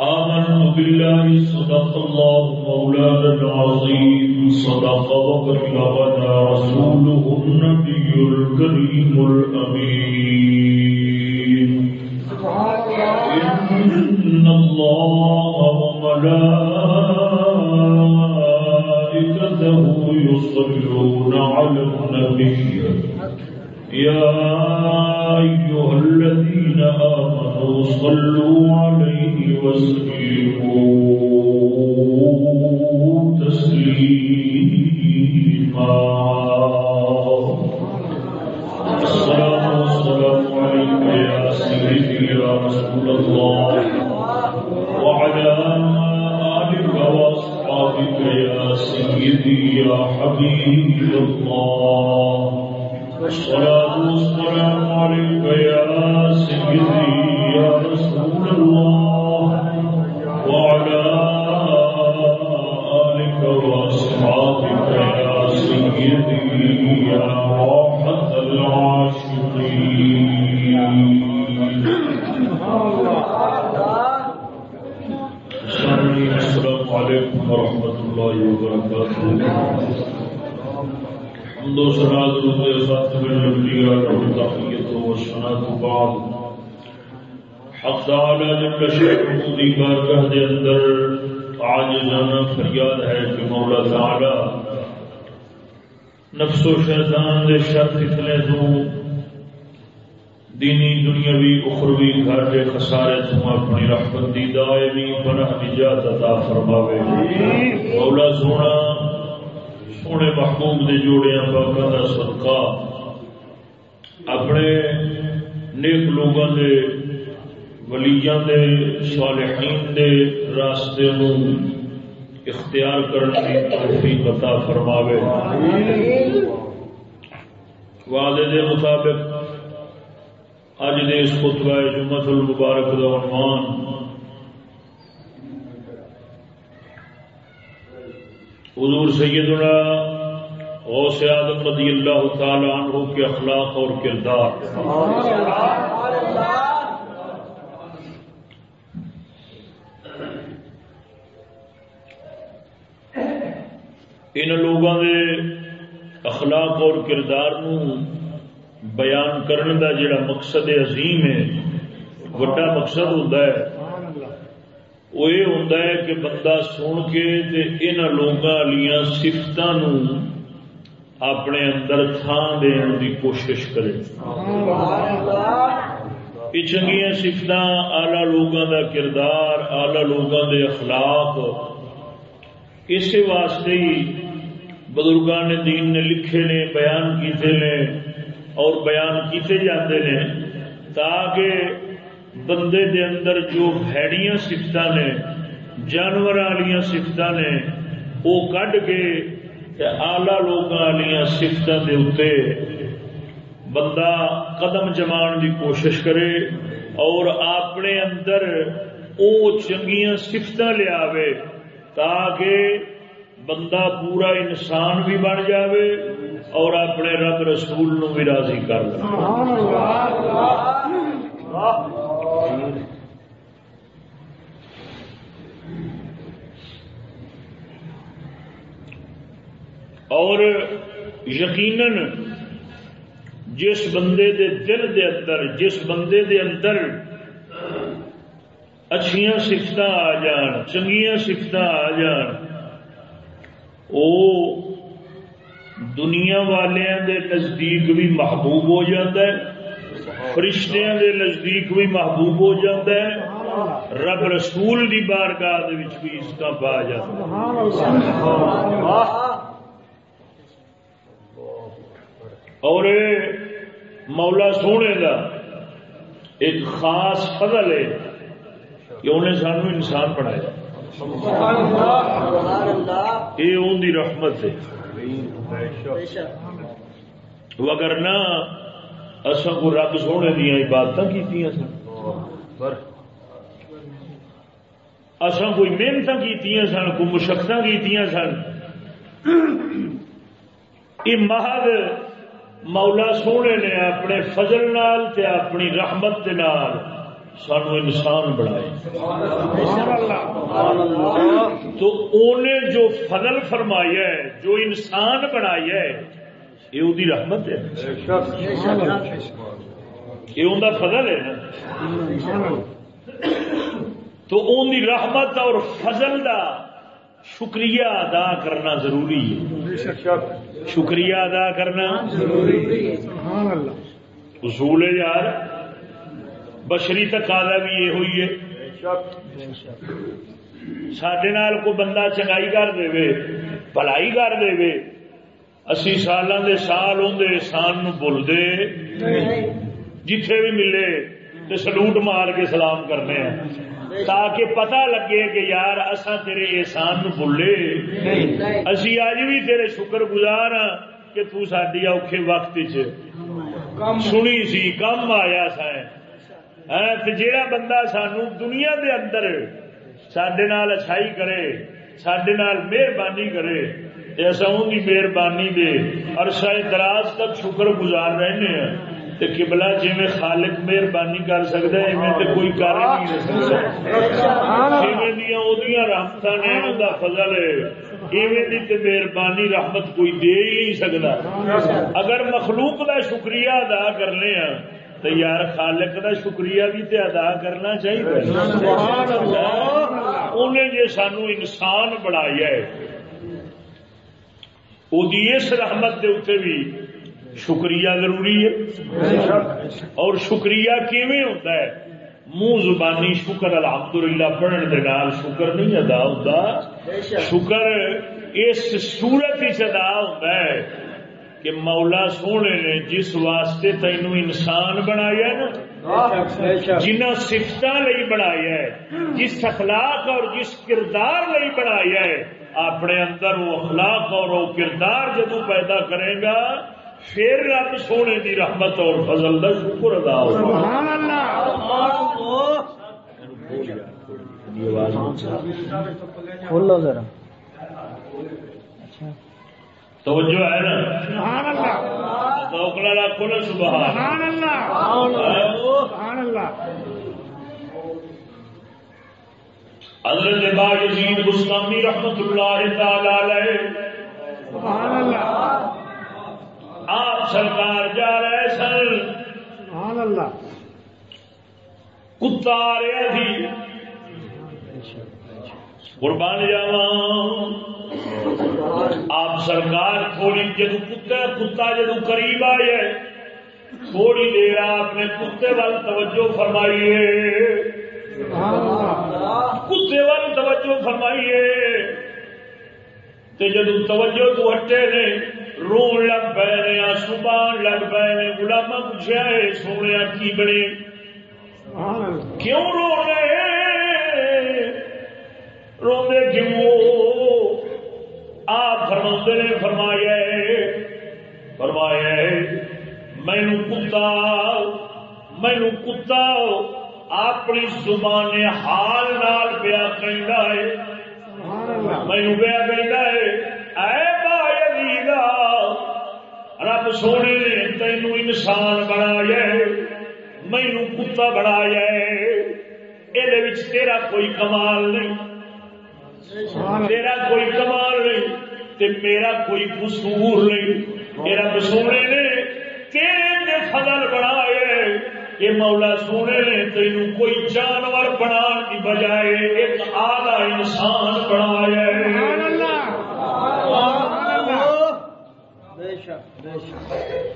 آمنت بالله، صدق الله مولانا العظيم، صدق رسوله النبي الكريم الأمين. إن الله وملائكته يصلون على النبي. يا أيها الذين آمنوا صلوا عليه وسلموا. دینی دنیاوی اخروی گھاٹے خسارے تم اپنی رحمت دی دائمی پناہ نجات عطا فرماوے۔ مولا سونا، سونے محبوب دے جوڑے پاکوں کا صدقہ۔ اپنے نیک لوگوں دے، ولیاں دے، صالحین دے راستے نو اختیار کرنے کی توفیق عطا فرماوے۔ وعدے دے مطابق اج دے اس خطبہ جمعۃ المبارک دا عنوان حضور سیدنا غوث آدم رضی اللہ تعالی عنہ کے اخلاق اور کردار۔ ان لوگوں کے اخلاق اور کردار نو بیان کرنے دا جڑا مقصد عظیم ہے، وڈا مقصد ہوتا ہے۔ وہ یہ ہوتا ہے کہ بندہ سن کے ان لوگوں والی سفت اپنے اندر تھان دن کی کوشش کرے۔ یہ چنگیا سفت آلہ لوگوں کا کردار آلہ لوگوں کے اخلاق۔ اسی واسطے ہی بزرگان دین نے لکھے نے، بیان کیتے نے۔ اور بیان کیتے جاتے ہیں تاکہ بندے دے اندر جو بھڑیاں سفت نے جانور والی سفت نے، وہ کڈ کے آلہ لوگ والی سفتوں کے اتنے بندہ قدم جمان کی کوشش کرے اور اپنے اندر وہ چنگیا سفت لیا تاکہ بندہ پورا انسان بھی بن جاوے اور اپنے رب رسول نو بھی راضی کر اور یقیناً جس بندے دے دل دے اندر، جس بندے دے اندر اچھیاں سفت آ جان، چنگیاں سفت آ جان وہ دنیا والوں دے نزدیک بھی محبوب ہو جاتا ہے فرشتیاں دے نزدیک بھی محبوب ہو جاتا ہے رب رسول دی بارگاہ بھی اس کا پا جاتا اور مولا سونے کا ایک خاص فضل ہے کہ انہیں سانو انسان بنایا۔ یہ ان کی رحمت ہے۔ اگر نہ اصا کو رب سونے دیا عبادت کی سن۔ اصا کوئی محنت کی سن کوئی مشقت کی سن۔ یہ محض مولا سونے نے اپنے فضل نال تے اپنی رحمت دے نال سانو انسان بنائے۔ تو انہیں جو فضل فرمایا ہے جو انسان بنایا ہے یہ وہی رحمت ہے۔ یہ ان فضل ہے نا۔ تو ان کی رحمت اور فضل کا شکریہ ادا کرنا ضروری ہے۔ شکریہ ادا کرنا اصول ہے یار بشری تقاضا بھی یہ ہوئی ہے۔ سڈے کو بندہ چنگائی کر دے بلائی کر دے، اسی سال دے سال آدھے سان بول دے۔ جتھے بھی ملے تو سلوٹ مار کے سلام کرنے ہیں۔ تاکہ پتہ لگے کہ یار اصا تیرے احسان بولے اسی اج بھی تیرے شکر گزار ہاں کہ تو ساری اوکھے وقت سنی سی، کم آیا سا جیڑا بندہ سانو دنیا دے اندر سڈے نال اچھائی کرے سڈے نال مہربانی کرے ایسا ان کی مہربانی دے عرصہ دراز تک شکر گزار رہنے ہیں کبلا جی میں خالق مہربانی کر سکتا ہے میں تو کوئی کر نہیں سکتا رحمت نے فضل ہے مہربانی رحمت کوئی دے ہی نہیں سکتا اگر مخلوق کا شکریہ ادا کرنے ہیں تو یار خالق کا شکریہ بھی تے ادا کرنا چاہیے۔ انہیں جی سانو انسان بنایا ہے۔ اس رحمت کے اتنے بھی شکریہ ضروری ہے۔ اور شکریہ کیویں ہوتا ہے؟ منہ زبانی شکر الحمدللہ پڑھنے کے نال شکر نہیں ادا ہوتا شکر اس صورت ہی ادا ہوتا ہے۔ کہ مولا سونے نے جس واسطے تین انسان بنایا نا جنہ سفت بنایا ہے جس اخلاق اور جس کردار لئی بنایا ہے اپنے اندر وہ اخلاق اور وہ کردار جدو پیدا کرے گا پھر رب سونے دی رحمت اور فضل کا شکر ادا ہوگا۔ ذرا۔ توجہ ہے نا؟ توکلا کھل سبحان. حضرت با یزید گستامی رحمت اللہ تعالی سبحان اللہ. آپ سرکار جا رہے سن. سبحان اللہ. کتا آ رہا تھی. قربان جاوا آپ سرکار تھوڑی جدو کتا کتا جدو قریب آئے تھوڑی دیر آپ نے کتے وال توجہ فرمائیے کتے وال توجہ فرمائیے تے جدو توجہ تو ہٹے نے رو لگ پے نے آسو لگ پے نے گلاما پوچھا ہے سونے کی بنے؟ کیوں رو رہے ہیں؟ روندے کیوں آپ فرما نے فرمایا فرمایا مینو کتا مینو کتا اپنی زبان حال نال پیا کہ مینو پیا کہ رب سونے نے تینو انسان بنایا مینو کتا بنایا یہ تیرا کوئی کمال نہیں۔ تیرا کوئی کمال نہیں تے میرا کوئی قصور نہیں۔ میرا سونے نے تیرے فضل بنایا یہ مولا سونے نے تین کوئی جانور بنا کی بجائے ایک آدھا انسان بنایا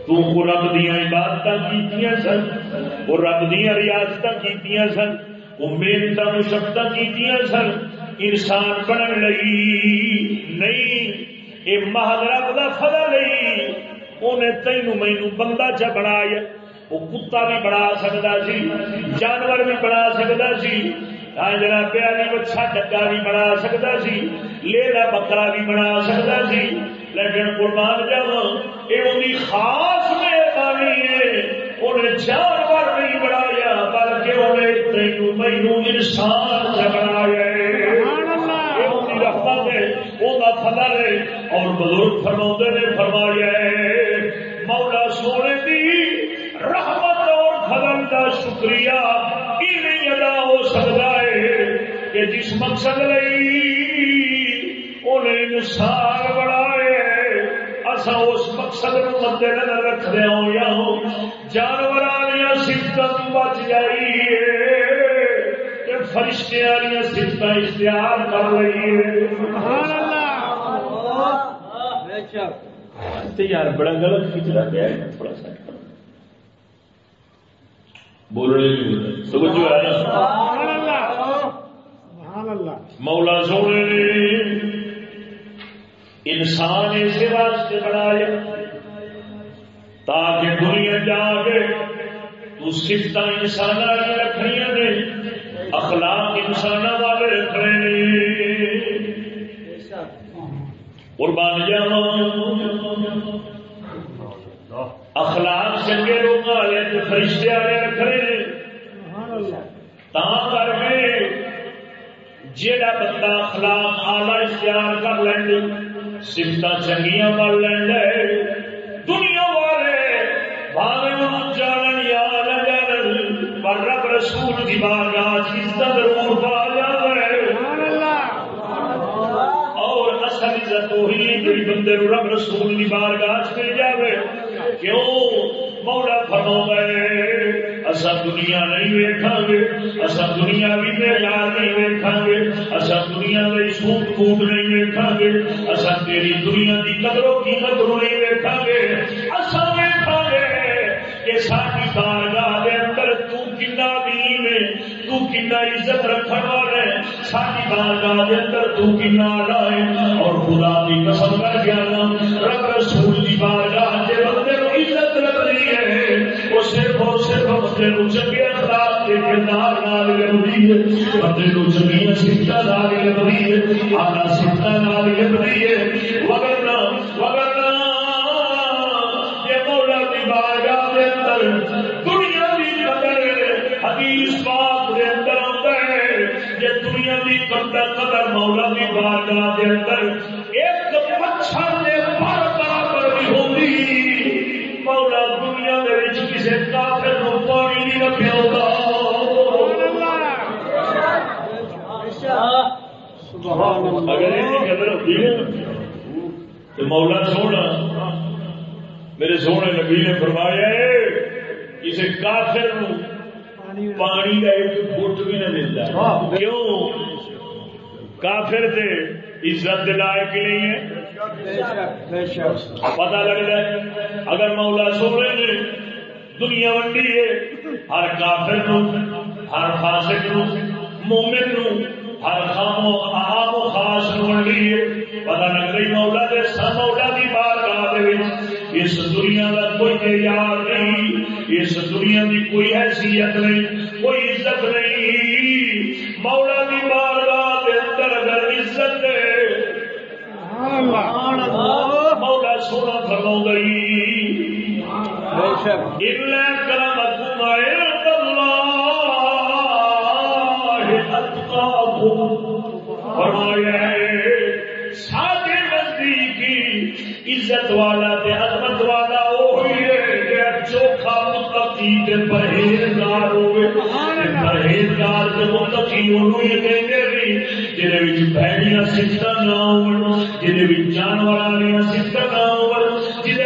تو رب دیا عبادت کی سن، وہ رب دیا ریاست کی سن، وہ محنت مشقت کی سن۔ انسان بنن لئی، نہیں یہ محض رب کا فضل نہیں انہیں تینو مینو بندہ چ بنایا وہ کتا بھی بنا سکتا سی، جانور بھی بنا سکتا سی۔ ہاں جنا پیاری جی، بچا ڈگا بھی بنا سکتا سی۔ لیلا بکرا بھی بنا سکتا سی۔ لیکن قربان جاوا یہ خاص مہربانی ہے۔ انہیں جانور نہیں بنایا، بلکہ انہیں تینو مینو انسان سے بنایا ہے۔ فضل ہے اور بزرگ فرما نے فرمایا مولا سونے دی رحمت اور فضل کا شکریہ یہ نہیں ادا ہو سکتا ہے کہ جس مقصد انہیں انسان بنائے۔ اصا اس مقصد مد نظر رکھ رہے ہوں، یا جانور سفت بچ جائیے فرشتے والی سفت اختیار کر رہی ہے یار بڑا غلط کچرا گیا ہے تھوڑا سا۔ بولنے مولا سونے نے انسان اسے واسطے بنایا تاکہ دنیا جا کے تو سفت انسان رکھنی نے اخلاق انسان والے رکھنے قربان جاوا اخلاق چنگے لوگ والے تو فرشتے والے رکھنے کر کے جا بندہ اخلاق آلہ اختیار کر لیں سفت چنگیاں پڑھ لیں دنیا والے، بھاوے جان یا نہ جان پر رب رسول کی بارگاہ ضرور پا جائے اور اصل عزت وہی جی بندے رب رسول کی بارگاہ مل جائے کیوں؟ مولا فرما گئے اصا دنیا نہیں ویکا گے اصا دنیا بھی معیار نہیں ویکا گے اصا دنیا کا سوٹ کوٹ نہیں ویکا گے اصا تیری دنیا کی قدروں کی قدروں نہیں ویکا گے۔ اصا ویکا گے کہ ساری بارگاہ کے اندر تو کنا دین ہے تو کنا عزت رکھنے والے ساری بارگاہ کے اندر تو کنا لائے اور خدا کی قسم کر گیا رب رسول کی بارگاہ کے بندے کو عزت لگتی ہے وہ صرف اور صرف بندے کو چنگے اخلاق کے کردار نال لگتی ہے بندے کو چنگی سکھا نال لگتی ہے آنا سکھا نال لگتی ہے وگرنا وگرنا یہ مولا کی بارگاہ کے اندر مولا کی بارگاہ کے اندر ایک مچھر کے پر برابر بھی ہوتی مولا دنیا کے کسی کافر کو پانی نہیں رکھا ہوگا اگر یہ قدر ہوتی ہے تو مولا سونا میرے سونے نبی نے فرمایا کسی کافر پانی کا ایک فٹ بھی نہ ملتا کیوں کافر دے، عزت لائق نہیں ہے۔ پتا لگتا ہے اگر مولا سو رہے ہیں جی، دنیا ونڈی ہے، ہر کافر نو، ہر فاسق نو، مومن نو، ہر خام و آم و خاص نو ونڈی ہے۔ پتا لگ رہی مولا دے سب مولا دی بار گاہ اس دنیا کا کوئی معیار نہیں، اس دنیا کی کوئی حیثیت نہیں، کوئی عزت نہیں۔ مولا دی کا گئی. فرمایا ہے سارے نزدیکی عزت والا پیار متقی پرہیزگار ہوئے۔ پرہیزگار متقی انہوں یہ جنہیں وچ سفت نہ ہون جانور وچ سفت نہ ہون جنہیں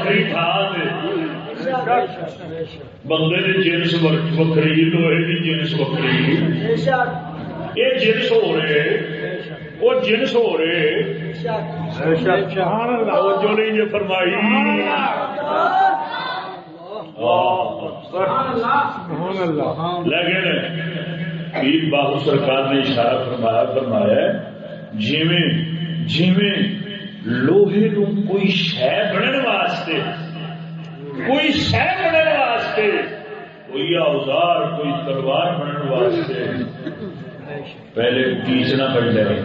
وکری تھان بندے نے جنس وکری لوہے کی جنس وکری یہ جنس ہو رہے وہ جنس ہو رہے جو یہ فرمائی لیکن پیر سرکار نے اشارہ فرمایا فرمایا جیویں جیویں لوہے نو کوئی شہ بننے واسطے، کوئی شہ بننے واسطے، کوئی اوزار، کوئی تلوار بننے واسطے۔ پہلے پیسنا پڑ جائے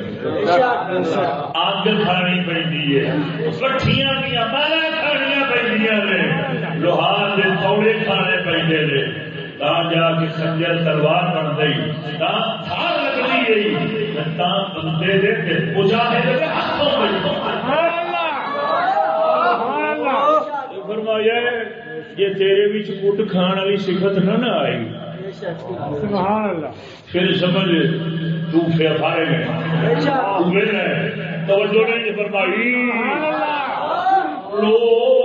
اگ کھانی پڑتی ہے۔ کٹھیاں دیا مالا کھانیا پہ لوہار کے پوڑے کھانے پہ جا کے سنجر تلوار بن گئی تھار لگنی گئی۔ بندے دے مجاہد فرمایا یہ تیرے بچ کٹ کھان والی سفت نہ نہ آئی۔ پھر سمجھ تو پھر توجہ نہیں فرمائی۔ پڑی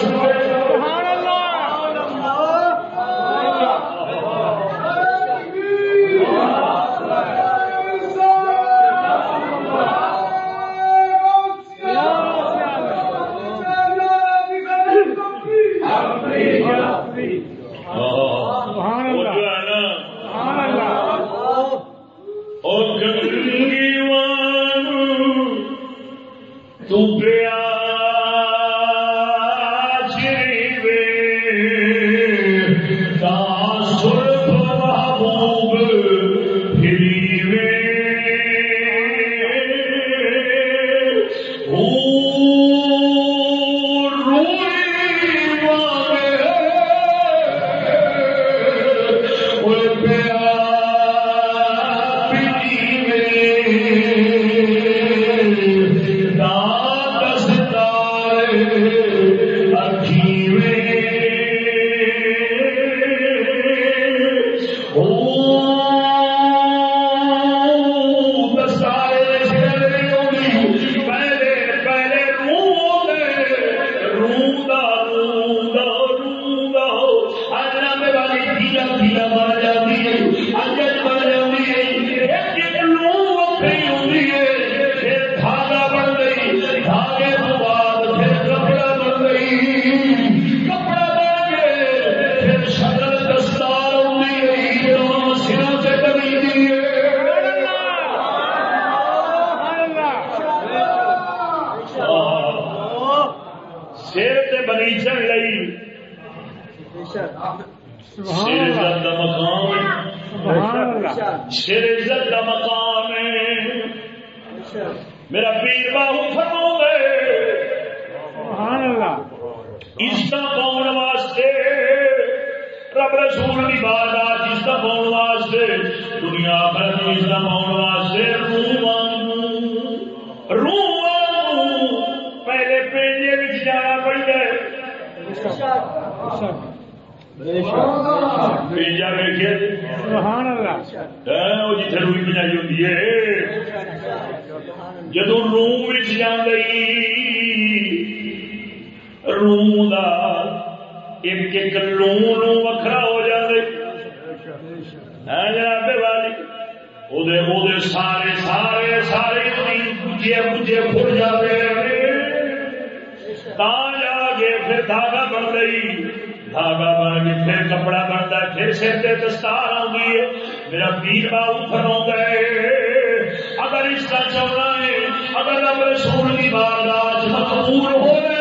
رب رسول کی بارگاہ مقبول ہوئے۔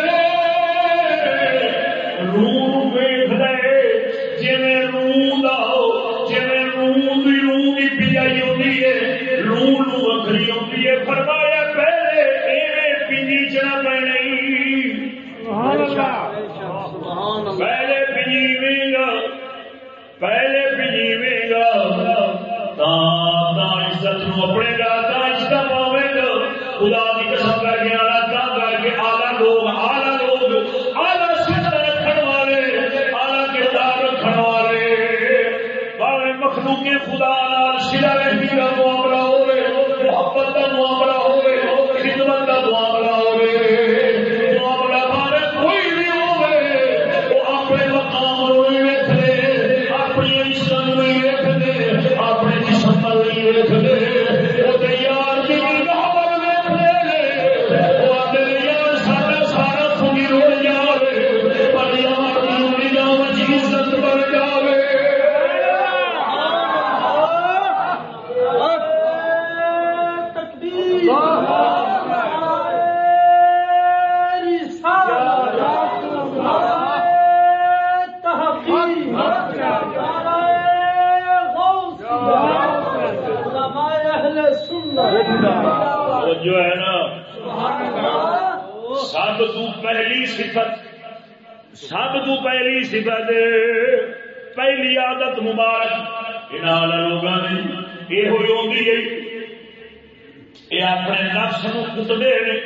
یہ اپنے نفس نو کٹتے ہیں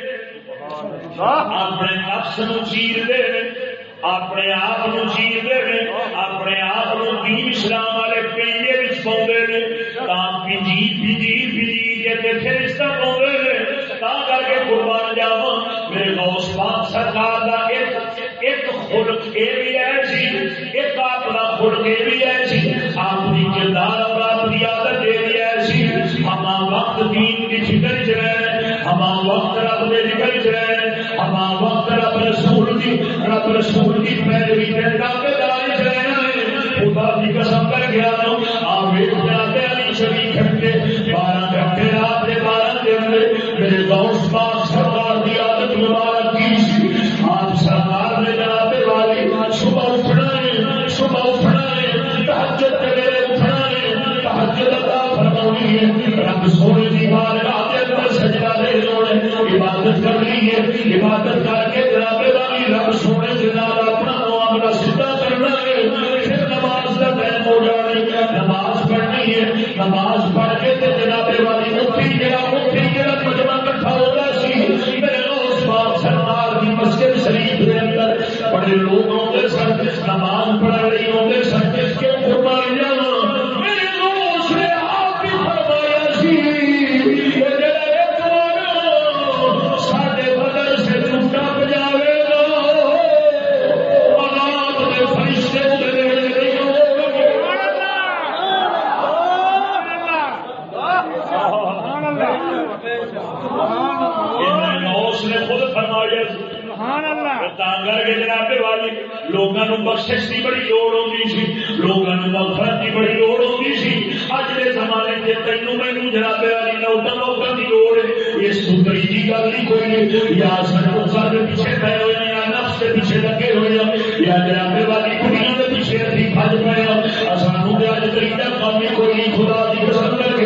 اپنے نفس نو چیرتے ہیں اپنے آپ چیرتے ہیں اپنے آپ دین اسلام والے پینجے پاؤں پنجی پنجی پنجی پھر اس کا پاؤں کر کے قربان جاوا میرے غوث پاک سرکار کا ایک خلق یہ بھی ہے جی ایک اپنا خلق یہ بھی ہے جی۔ اپنی کردار اور اپنی عادت یہ بھی ہے جی۔ ہم وقت دین کی فکر چ رہے ہم وقت رب کے فکر چ رہے ہم وقت رب رسول کی رب رسول کی پیروی کے دعوے داری چ رہے خدا کی قسم کر گیا نو آپ جاتے علی شریف گھنٹے بارہ گھنٹے رات کے بارہ دن میرے دوست پاک سرکار کی عادت مبارک کی سی۔ آپ سرکار نے جناب والی صبح اٹھنا ہے، صبح اٹھنا ہے تحجت میرے اٹھنا ہے۔ تحجت عطا فرمانی ہے، رب سونے کی بار رات اندر سجدہ عبادت کرنی ہے، عبادت کر کے جناب رب سونے کے نال اپنا معاملہ سیدھا کرنا ہے پھر نماز کا ٹائم ہو جانے نماز پڑھنی ہے؟ نماز پڑھ کے جناب والی اٹھی گیا اٹھی گیا مجمع کٹھا ہوتا سی۔ میرے اس بات کی مسجد شریف کے اندر، بڑے لوگ آتے سن، نماز پڑھ رہی ہوتے سن، کیوں قربان جانا؟ جناب والی لوگوں بخش کی بڑی لوڑ ہوتی سی۔ لوگوں مغفرت کی بڑی لوڑ ہوتی سی۔ اج کے زمانے سے تینو مینو جناب والی نوٹا موقع کی لوڑ ہے۔ اس بڑی جی گل نہیں کوئی یا سر کے پیچھے پے ہوئے ہیں یا نفس کے پیچھے لگے ہوئے ہیں یا جناب والی کڑیاں کے پیچھے ابھی بج پے ہاں۔ سانو اج طریقہ کام کوئی نہیں، خدا کی قسم کر کے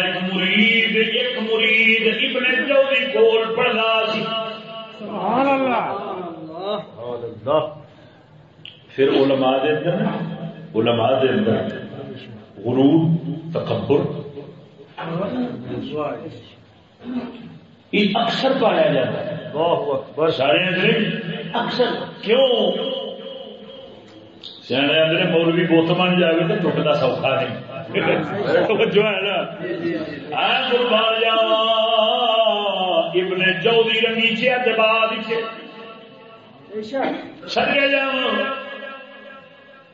مرید ابن جوزی کول پڑھنا سی۔ سبحان اللہ۔ پھر علماء دے اندر علماء دے اندر غرور تکبر۔ یہ اکثر پایا جاتا ہے۔ سارے اکثر۔ کیوں؟ سیانے اندر مولوی بوت بن جائے تو ٹوٹنا سوکھا نہیں۔ جو ہے نا؟ قربان جاوا ابن چودی رنگیچے بعد سڑکے جا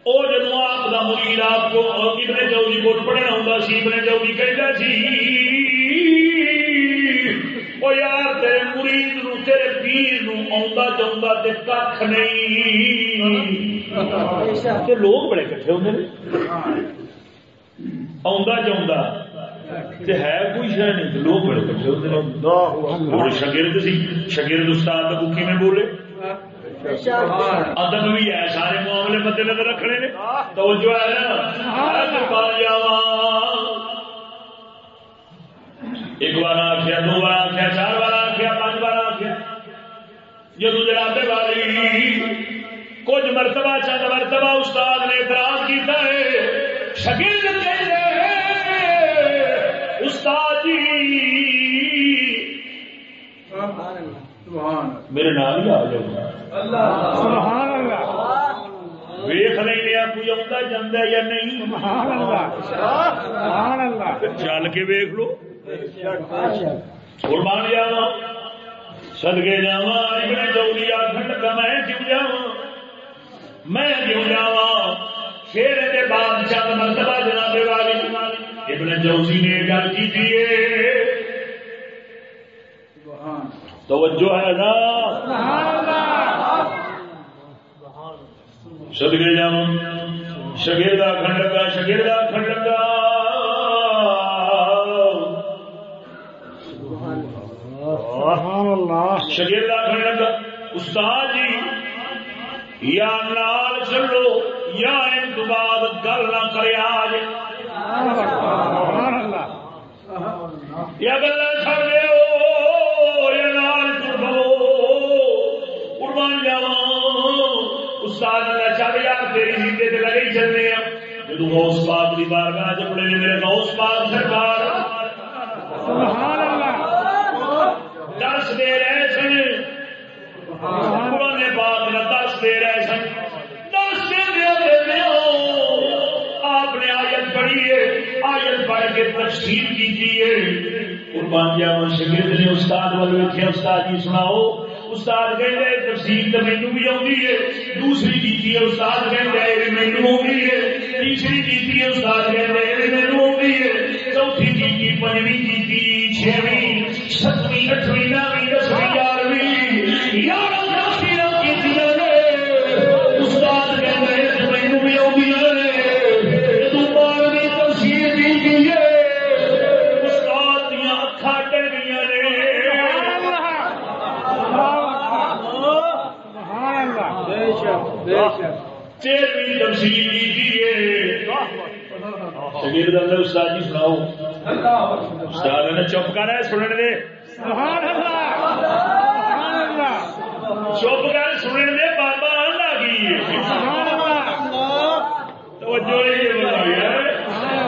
وہ جب آپ کا مرید آپ کو ابن چودی کو پڑھنا ہوں سی ابن چودی کہتا سی وہ یار تیرے مرید نو تیرے پیر نو تے ککھ نہیں۔ لوگ بڑے کٹھے ہوندے نے۔ تے ہے کوئی شے نہیں لوگ بڑے کٹھے شاگرد سی۔ شاگرد استاد کو کیویں بولے؟ ادب بھی ہے سارے معاملے مد نظر رکھنے نے۔ توجہ ہے۔ ایک بار آخیا دو بار آخیا چار بار آخیا پانچ بار آخیا جدو والی کچھ مرتبہ چند مرتبہ استاد نے اعتراض کیتا ہے میرے نام ہی آ جاؤ۔ ویخ لیا کوئی آتا جانا یا نہیں۔ چل کے ویخ لو۔ قربان جاوا سدگے جاوا ابن چوری آخر لگا میں کیوں جا میں کیوں جاوا شیر کے بادشاہ مرتبہ جناب والی۔ ابن جوزی نے گل کی توجہ ہے نا؟ سدگے جا شگیردہ کھنڈ لگا شگیردہ کھنڈ لگا شگرد آخر استاد جی یا نال چلو، یا ان تو بعد گل نہ کرے آج۔ یا گل چڑ دو جاوا استاد نے چل یار تیری سیتے تے لگے چلنے جدو غوث پاک کی بارگاہ چپڑے میرے غوث پاک سرکار سبحان درس دے رہے سن۔ پرانے باپ نے درس دے رہے سن۔ درس دے آپ نے آیت پڑھی ہے۔ آیت پڑھ کے تفصیل کی ہے۔ قربان جاوا شگرد نے استاد والے استاد جی سناؤ۔ استاد کہتے تفصیل تو مینو بھی آتی ہے، دوسری کی ہے، استاد کہتے مینو آتی ہے، تیسری کی ہے، استاد کہتے مینو آتی ہے، چوتھی کی پنجویں کی چھویں، ستویں، اٹھویں، نویں استاد جی سناؤ۔ استاد نے چپ کر ہے سننے دے۔ چپ کر سننے دے، بابا آن لگی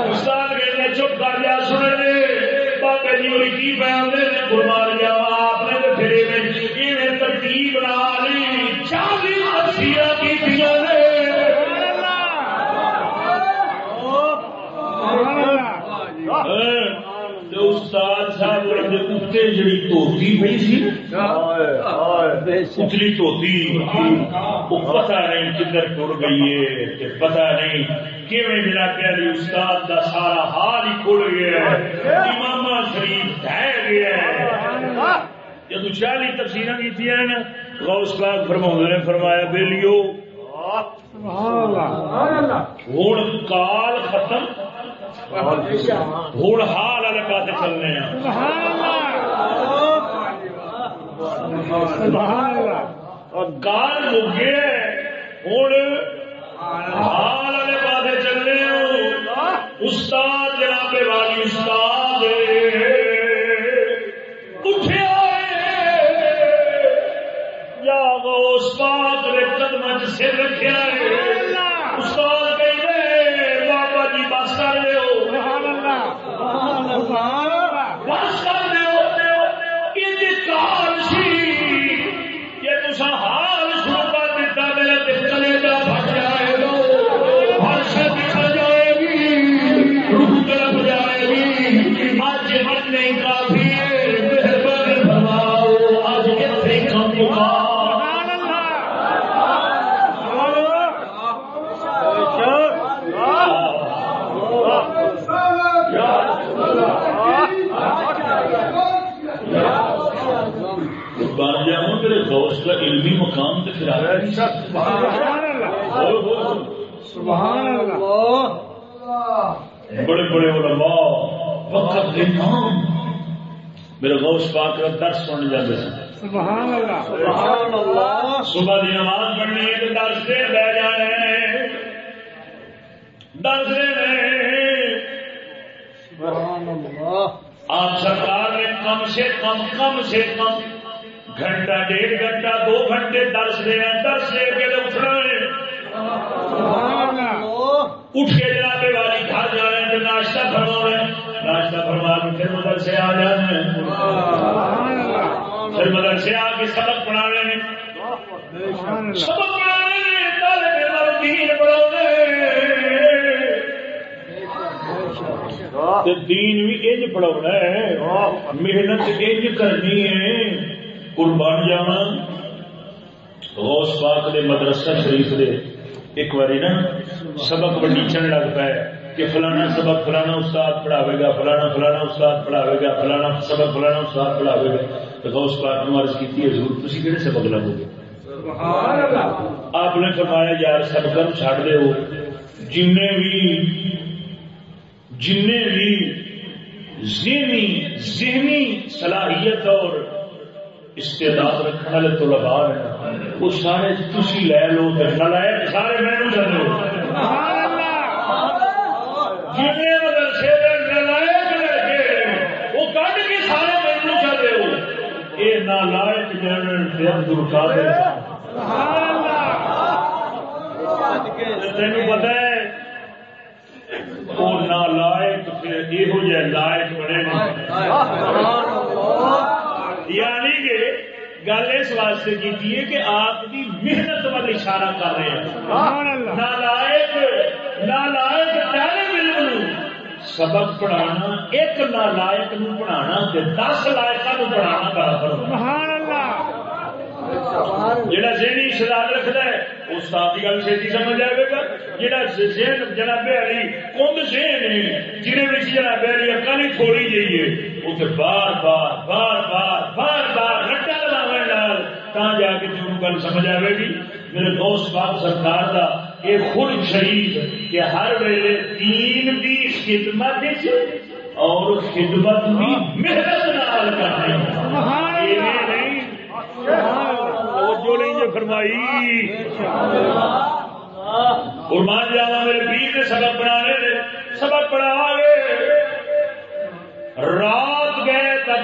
استاد کہتے چپ کر لیا سننے دے۔ بابا جی ہوئی کی بیان دے، قربان پی سی اتلی دھوتی وہ پتا نہیں کدھر ٹر گئی ہے پتا نہیں کیویں استاد کا سارا حال ہی کھل گیا ہے۔ امام شریف ڈہ گیا ہے۔ جب چالی تفصیل کی غوث پاک فرما نے فرمایا بیلیو ہوں کال ختم ہوں حال والے پاس چلنے کال مکے۔ ہوں حال والے پاس چلنے استاد جناب والی استاد۔ اٹھیا یا اس پاک نے قدم سر رکھا ہے بڑے بڑے علماء وقت کے نام میرے غوث پاک کا درس سن جاتے ہیں۔ صبح کی نماز پڑھنی ہے تو درس سے بہ جانے درس آپ سرکار نے کم سے کم کم سے کم گھنٹہ ڈیڑھ گھنٹہ دو گھنٹے درس دینا درس دے کے اٹھنا ہے اٹھ کے جناب والی گھر جا رہے ہیں ناشتہ فرما رہے ہیں ناشتہ فرما کے پھر مدرسے آ جانا ہے پھر مدرسے آ کے سبق پڑھا رہے ہیں سبق پڑھا رہے ہیں طالب دین بھی انج پڑھانا ہے محنت انج کرنی ہے قربان جانا۔ غوث پاک دے مدرسہ شریف دے۔ ایک باری نا سبق بنیچن لگ پائے کہ فلانا سبق فلانا استاد پڑھاوے گا فلانا فلانا استاد پڑھاوے گا فلانا سبق فلانا استاد پڑھاوے گا۔ تو غوث پاک نے عرض کی ہے ضرور تھی کہڑے سبق لگو گے؟ آپ نے فرمایا یار سبق چھڑ دے ہو جن بھی جن بھی ذہنی ذہنی صلاحیت اور استعداد رکھنے والے تو لگا رہے وہ سارے تھی لے لو نلائک سارے میں مدرسے وہ کٹ کے سارے مینو چلے ہو۔ یہ جنرل عبد القادر تین پتا ہے، وہ نالائک پھر یہ لائق بنے۔ یعنی کہ گل اس واسطے کی ہے کہ آپ کی محنت وال اشارہ کر رہے ہیں۔ نالائک نالائک طالب علم سبق پڑھانا ایک نالائک نو پڑھانا دس لائق پڑھانا برابر جڑا ذہنی شداد رکھتا ہے استاد کی گل چھتی سمجھ آئے گا جڑا ذہن جناب علی کند ذہن ہے جنہیں جناب علی اکا نہیں جائیے۔ اسے بار بار بار بار بار بار رٹا لگاو تا جا کے جو گل سمجھ آئے گی میرے دوست پاک سرکار کا یہ خود شریف کہ ہر ویلے دین کی خدمت اور خدمت بھی محنت نال کرنے نہیں توجہ نہیں جو فرمائی۔ قربان جانا میرے پیر نے سبق بنانے دے سبق پڑھا گے رات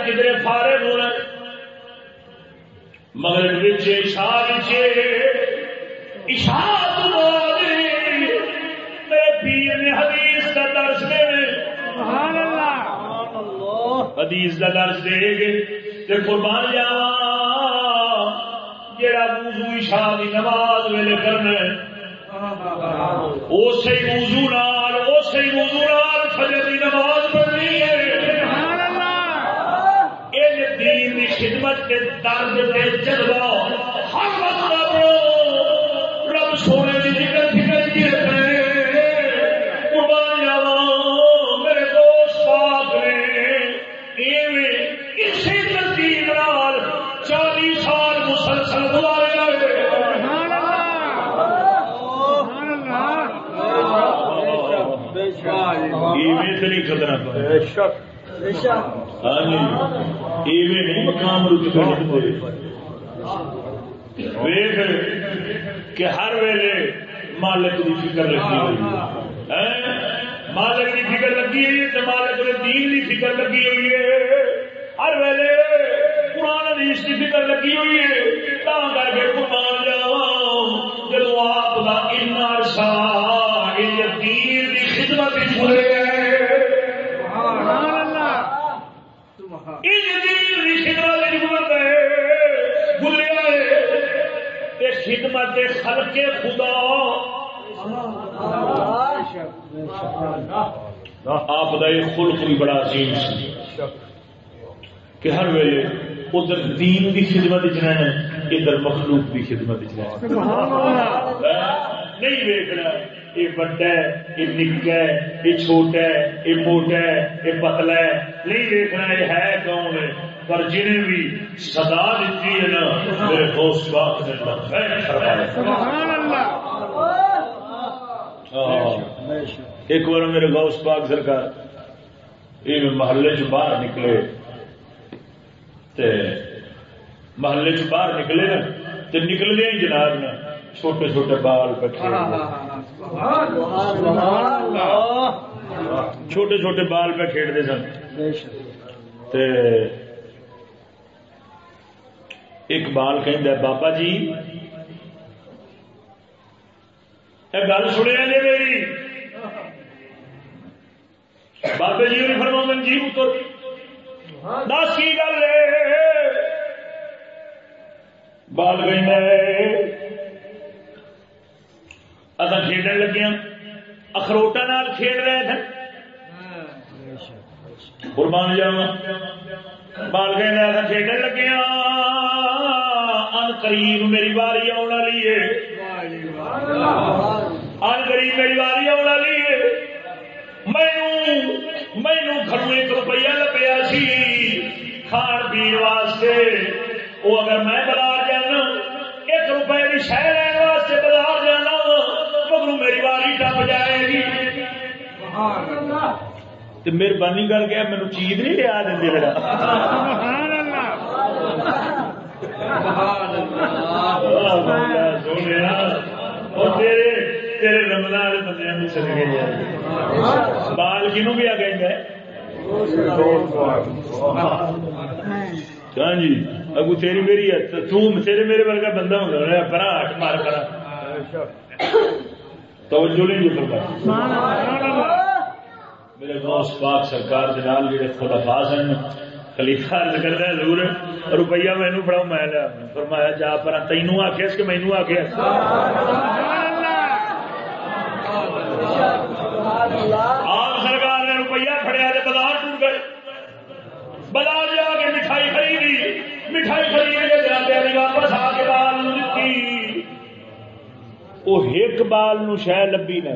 کدھر فارغ ہونا مگر بچے میرے پیر نے حدیث کا درس دے حدیث کا درس دے گے قربان جڑا وضو عشاء دی نماز ویلے کرنا اسی وضو نال اسی وضو نال فجر دی نماز پڑھنی محبت کے درد کے جذبہ ہر وقت اپنا رب سونے کی ذکر فکر کی رکھنے قربان جاوا میرے دوست پاک نے ایویں اسی ترتیب نال چالی سال مسلسل گزارے ایویں تو نہیں خطرہ پا ہاں جی ایویں نہیں مقام رک ویخ کہ ہر ویلے مالک کی فکر لگی ہوئی ہے۔ مالک کی فکر لگی ہوئی ہے مالک نے دین کی فکر لگی ہوئی ہے۔ ہر ویلے قرآن حدیث کی فکر لگی ہوئی ہے۔ تا کر کے قربان خدمت خلق خدا۔ آپ کا یہ خلق بھی بڑا عظیم سی۔ کہ ہر ویلے ادھر دین کی خدمت رہنا ادھر مخلوق کی خدمت رہنا نہیں ویکنا یہ بڑا ہے یہ نکا ہے یہ چھوٹا ہے یہ موٹا ہے یہ پتلا ہے۔ نہیں دیکھنا یہ ہے کون ہے پر جنہیں بھی سدا دیتی ہے نا میرے دوست بات نے ایک بار میرے غوث پاک سرکار یہ محلے چ باہر نکلے۔ تے محلے چ باہر نکلے نا تے نکل گئے جناب نے چھوٹے چھوٹے بال پہ چھوٹے چھوٹے بال پہ کھیلتے سن۔ ایک بال کہ بابا جی گل سنیا جی میری? بابے جی فرما جی دس کی گل بال کہ اصا کھیڈن لگے اخروٹا نال کھیل رہے تھے۔ قربان جاوا بال کہ اصا کھیڈن لگے ہاں۔ ان قریب میری باری آن والی ہے۔ ان قریب میری باری آن والی ہے۔ مینو گھروں ایک روپیہ لبیا سی۔ کھان پی واسطے۔ وہ اگر میں بازار جانا، ایک روپئے کی شہر لینے واسطے بازار جانا۔ مہربانی کر کے میرے چیز نہیں لیا دیں میرا۔ تیرے رمضان بندے چل گئے بال کنو بھی آ گئے ہاں جی۔ اگو تیری میری ہے تیرے میرے ورگا بندہ ہوگا پرا ہٹ مار توجہ نہیں جو کرتا میرے غوث پاک سرکار جناب جڑے خلفاء سن، خلیفہ عرض کرتا ہے ضرور روپیہ مینو پڑھاؤ، میں لیا فرمایا، جا پر تینوں آخیا کہ مینو آخیا آپ سرکار نے روپیہ فڑیا بازار ٹوٹ گئے۔ بازار جا کے مٹھائی خریدی مٹھائی خرید کے جاتے واپس آ کے بال دیتی وہ ایک بال نو شہ لبی نے۔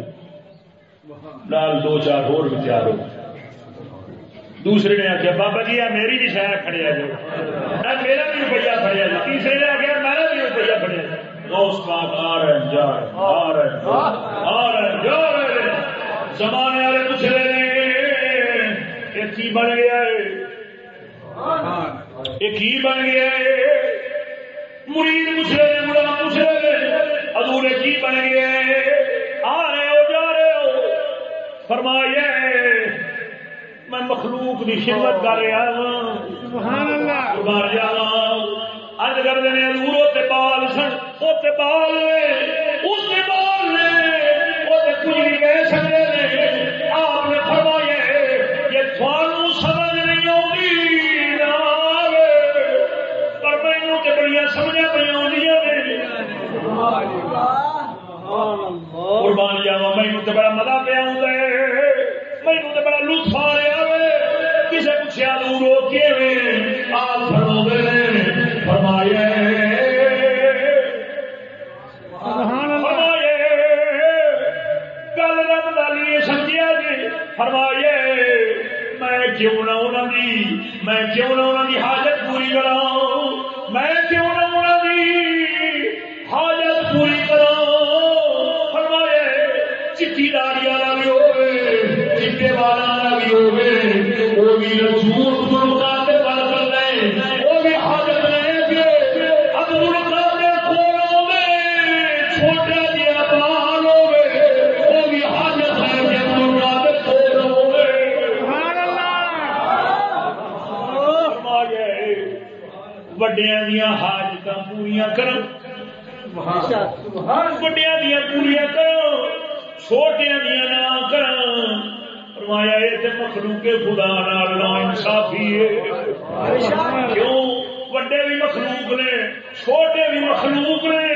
نال دو چار ہو تیار ہو دوسرے نے آخیا بابا جی میری بھی شہ کھڑیا جو میرا بھی روپیہ کھڑیا جو تیسرے نے آخیا میرا بھی روپیہ کھڑیا دوست پاک آ رہے جا رہے آ رہے آ رہے جا رہے زمانے والے پوچھ رہے ہیں یہ کی بن گیا ہے یہ کی بن گیا ہے مرید پوچھ رہے ہیں مڑا پوچھ رہے ہیں ادورے کی بن گیا ہے فرمایا میں مخلوق کی خدمت کر رہا ہوں مار جا اج کر دیں ادور ہوتے بال سن اس بال وڈیا دیا پوریا کرو چھوٹیا دیا نہ کر فرمایا یہ تو مخلوق خدا نال نا انصافی ہے کیوں؟ وڈے بھی مخلوق نے چھوٹے بھی مخلوق نے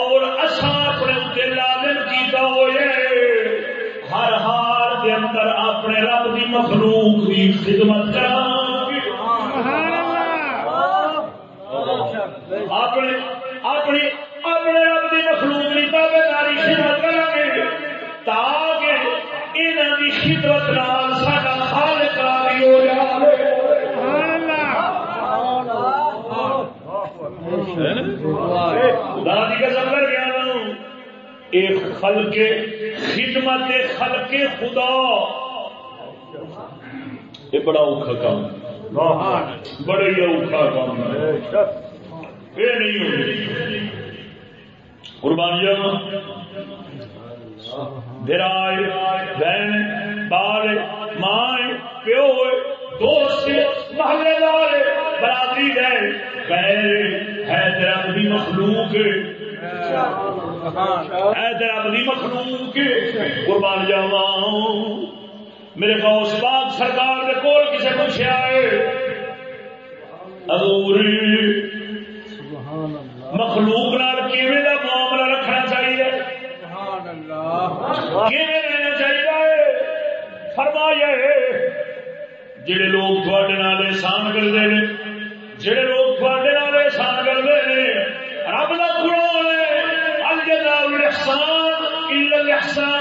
اور اصا اپنے اتنے لازم کیتا ہوئے ہر حال کے اندر اپنے رب کی مخلوق کی خدمت کرا اپنے اپنی اپنے رب کی مخلوق کی تابے داری خدمت کریں گے تاکہ انہوں کی خدمت نال سارا خالق راضی ہو جائے گیا ایک خلق خدمت خلق خدا یہ بڑا اوکھا کام بڑے ہی اوکھا کام یہ نہیں ہوگی قربانیاں۔ درائے بہن، بال، ماں، پیو، دوست، محلے دار برادری ہے غیر ہے درب مخلوق۔ ہے درب مخلوق۔ قربان جاوا میرے غوث باغ سرکار کے کول کسے پوچھا ہے حضور، مخلوق نال کیویں دا معاملہ رکھنا چاہیے کیویں رہنا چاہیے فرمایا جڑے لوگ تھوڑے نال احسان کرتے ہیں، جڑے لوگ تھوڑے نال احسان کرتے ہیں، رب کا قرآن ہے الجزاء الاحسان الا الاحسان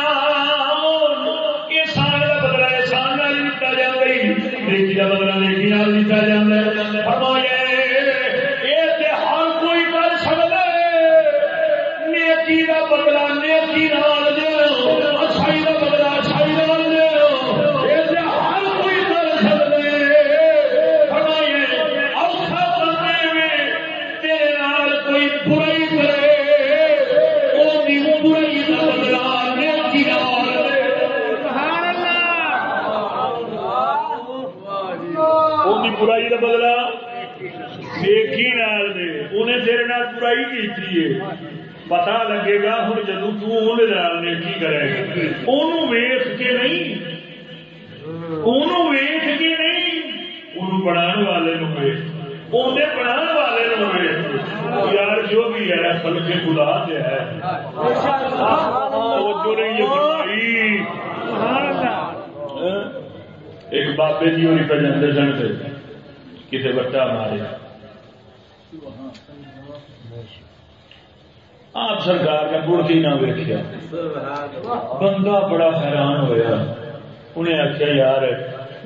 گا ہوں جدو تال نیکی کرے؟ گا ویخ کے نہیں۔ ویخ کے نہیں۔ انہوں والے ویخ اندر والے ویخ یار جو بھی ہے فل کے خدا سے ہے۔ فرمائی۔ ایک بابے جی ہوئی پہ جاندے سن کسی بچہ مارے۔ آپ سرکار نے بڑھتی نہ ویکیا بندہ بڑا حیران ہویا۔ انہیں آخیا یار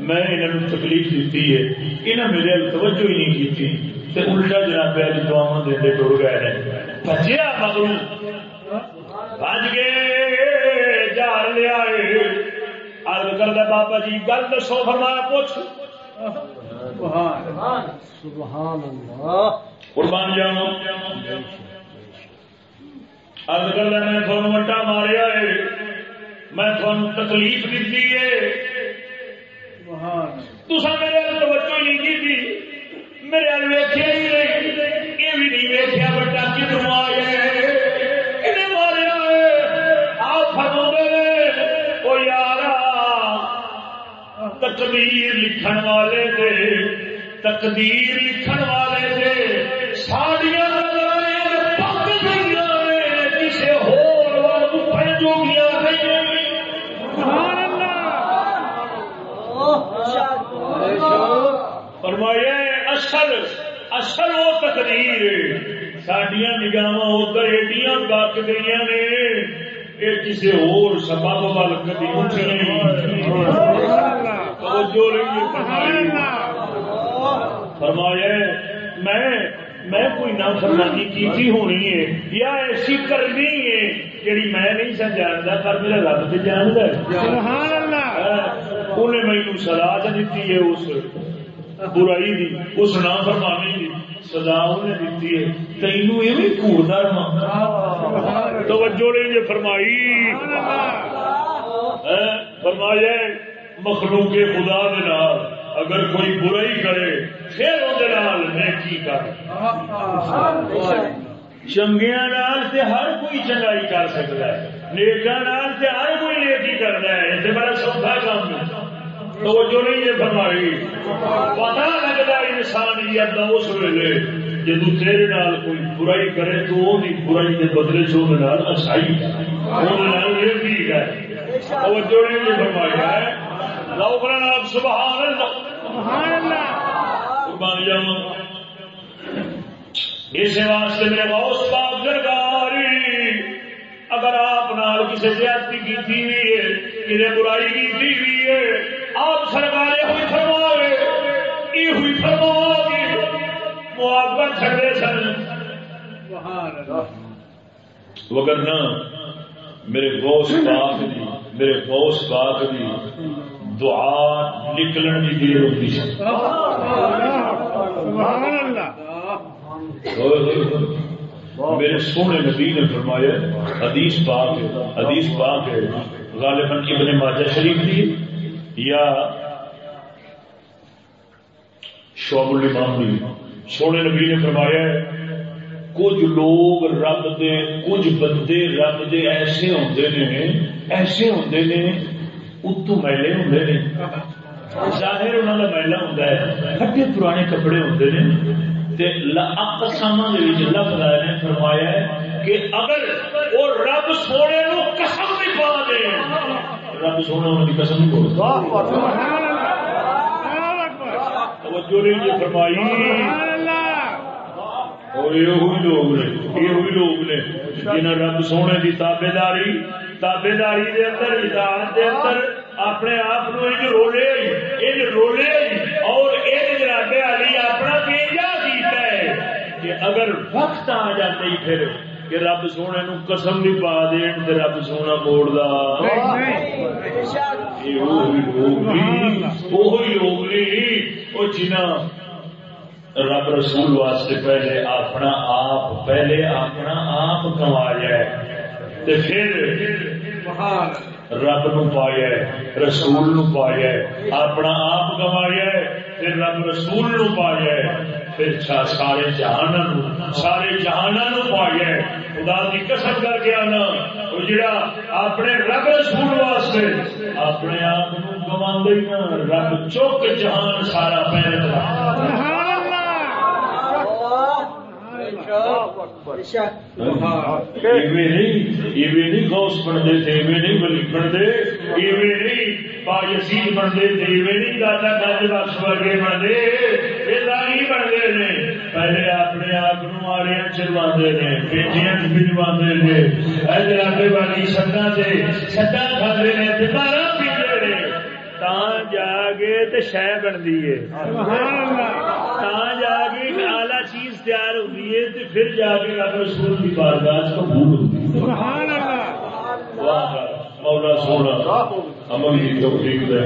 میں انہوں تکلیف دیتی ہے۔ انہیں میرے توجہ ہی نہیں کی تے الٹا جناب دے ٹر گئے ہیں۔ بچیا بج گئے جار لیا بابا جی گل دسو فرمایا پوچھ۔ سبحان اللہ۔ قربان جاؤ ارد کر میں تھوڑا وٹا ماریا ہے میں تھوڑا تکلیف دیتی ہے تسا میرے توجہ نہیں کی تھی میرے ویخیا ہی نہیں یہ بھی نہیں ویخیا بٹا کدھر آیا ہے کدھر ماریا ہے آپ فرما وہ یار تقدیر لکھن والے دے تقدیر لکھن والے دے اصل وہ تقدیر سڈیا نگاہ ادھر ایڈیاں بک گئی نے یہ کسی اور سبب وال کبھی اٹھ نہیں توجہ رہی فرمائی فرمایا میں میں کوئی نہ فرمانی ہونی ہے یا ایسی کرنی ہے جیڑی میں نہیں سن جانتا پر میرا رب تو جانتا انہیں مینو سزا دیتی ہے اس برائی دی اس نہ فرمانی سزا انہیں دیتی ہے۔ تینوں یہ بھی کوردا توجہ نہیں فرمائی۔ فرمایا مخلوق خدا دے نال اگر کوئی برائی کرے پھر وہ نیکی کر۔ چنگیا ہر کوئی چنگائی کر سکتا ہے نیکا ہر کوئی نیکی کرتا ہے۔ یہ بڑا سوکھا کام ہے۔ تو جو نہیں یہ فرمائی۔ پتا لگتا انسانیت اس ویلے جدو تیرے نال کوئی برائی کرے تو وہ برائی کے بدلے سے اچھائی ہے۔ توجہ نہیں ہے سبحان اللہ۔ اس واسطے میرے بہت پاک سرکاری اگر آپ کسی زیادتی کی برائی کی آپ سرکار ہوئی فرماوے، یہ ہوئی فرما گے معاوضہ چھڑے سن۔ وگرنہ میرے گوشت پاک دی، میرے گوشت پاک دی دعا نکلن کی دیر ہوتی میرے سونے نبی نے فرمایا، حدیث پاک ہے، حدیث پاک ہے، غالباً ابن ماجہ شریف دی یا شعب الامام دی۔ سونے نبی نے فرمایا ہے، کچھ لوگ رب دے، کچھ بندے رب دے ایسے ہوندے نے، ایسے ہوندے نے، اتو میلے ہوں نے۔ ظاہر انہوں کا میلا ہوں کٹے پرانے کپڑے ہوں نے۔ اقسام لفظ آئے نے فرمایا ہے کہ اگر وہ رب سونے نو قسم نہیں پا دے رب سونا انہوں کی قسم نہیں بول توجہ نہیں فرمائی۔ اور یہ لوگ نے یہ لوگ نے جنہیں رب سونے کی تابے داری تابے داری دے اندر اطاعت دے اندر اپنے آپ ان رولے ان رولے اور ان جناب علی اپنا بیجا کیتا ہے کہ اگر وقت آ جاتے ہی پھر کہ رب سونے نو قسم بھی پا دین تے رب سونا موڑ دا وہی لوگ نہیں وہ رب رسول واسطے پہلے اپنا آپ پہلے اپنا آپ کما جائے تے پھر رب نو پایا رسول نو پایا اپنا آپ گوایا پھر رب رسول نو پایا پھر سارے جہان سارے جہان نو پایا خدا کی قسم کر کے آنا، وہ جڑا اپنے رب رسول واسطے اپنے آپ گوا رب چوک جہان سارا پہن پہلے نہیں غوث بنتے تھے نہیں ولی بنتے نہیں باجسید بنتے تھے نہیں دادا گنج بخش ورگے بنتے نہیں بنتے نے۔ پہلے اپنے آپ آڑیا چلوا نے ادھر والی سدا سے سدا کھاتے ہیں دوبارہ پیتے نے۔ جا کے شہ بنتی ہے۔ جا کے آلہ تیار ہوتی ہے تو پھر جا کے رب رسول کی بارگاہ قبول ہوتی ہے۔ مولا سونا امن کی توفیق دے